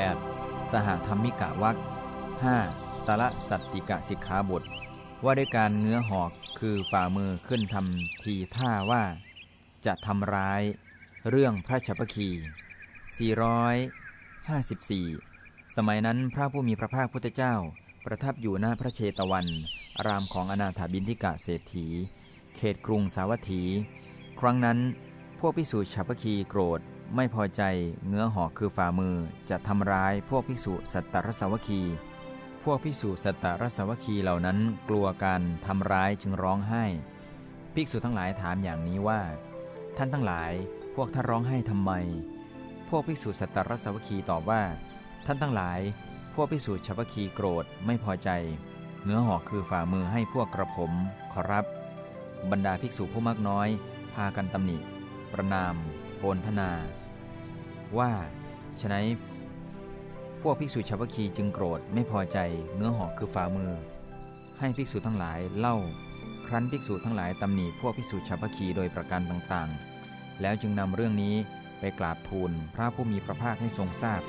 8. สหธรรมิกะวัก 5. ตละสัตติกะสิกขาบท ว่าด้วยการเงื้อหอกคือฝ่ามือขึ้นทำทีท่าว่า จะทำร้าย เรื่องพระชพคี 454 สมัยนั้นพระผู้มีพระภาคพุทธเจ้า ประทับอยู่หน้าพระเชตวัน อารามของอนาถาบินทิกะเศรษฐี เขตกรุงสาวัตถี ครั้งนั้นพวกภิกษุชาพคีโกรธ ไม่พอใจเงื้อหอกคือฝ่ามือจะทำร้ายพวกภิกษุสัตตรสวคี พวกภิกษุสัตตรสวคีเหล่านั้นกลัวการทำร้ายจึงร้องไห้ ภิกษุทั้งหลายถามอย่างนี้ว่า ท่านทั้งหลายพวกท่านร้องไห้ทำไม พวกภิกษุสัตตรสวคีตอบว่า ท่านทั้งหลาย พวกภิกษุชาวคีโกรธไม่พอใจเงื้อหอกคือฝ่ามือให้พวกกระผมขอรับ บรรดาภิกษุผู้มากน้อย พากันตำหนิ ประนามโพนธนา ว่าฉนัยพวกภิกษุชาวพคีจึงโกรธไม่พอใจเนื้อหอกคือฝ่ามือ ให้ภิกษุทั้งหลายเล่า ครั้นภิกษุทั้งหลายตำหนิพวกภิกษุชาวพคีโดยประการต่างๆ แล้วจึงนำเรื่องนี้ไปกราบทูลพระผู้มีพระภาคให้ทรงทราบ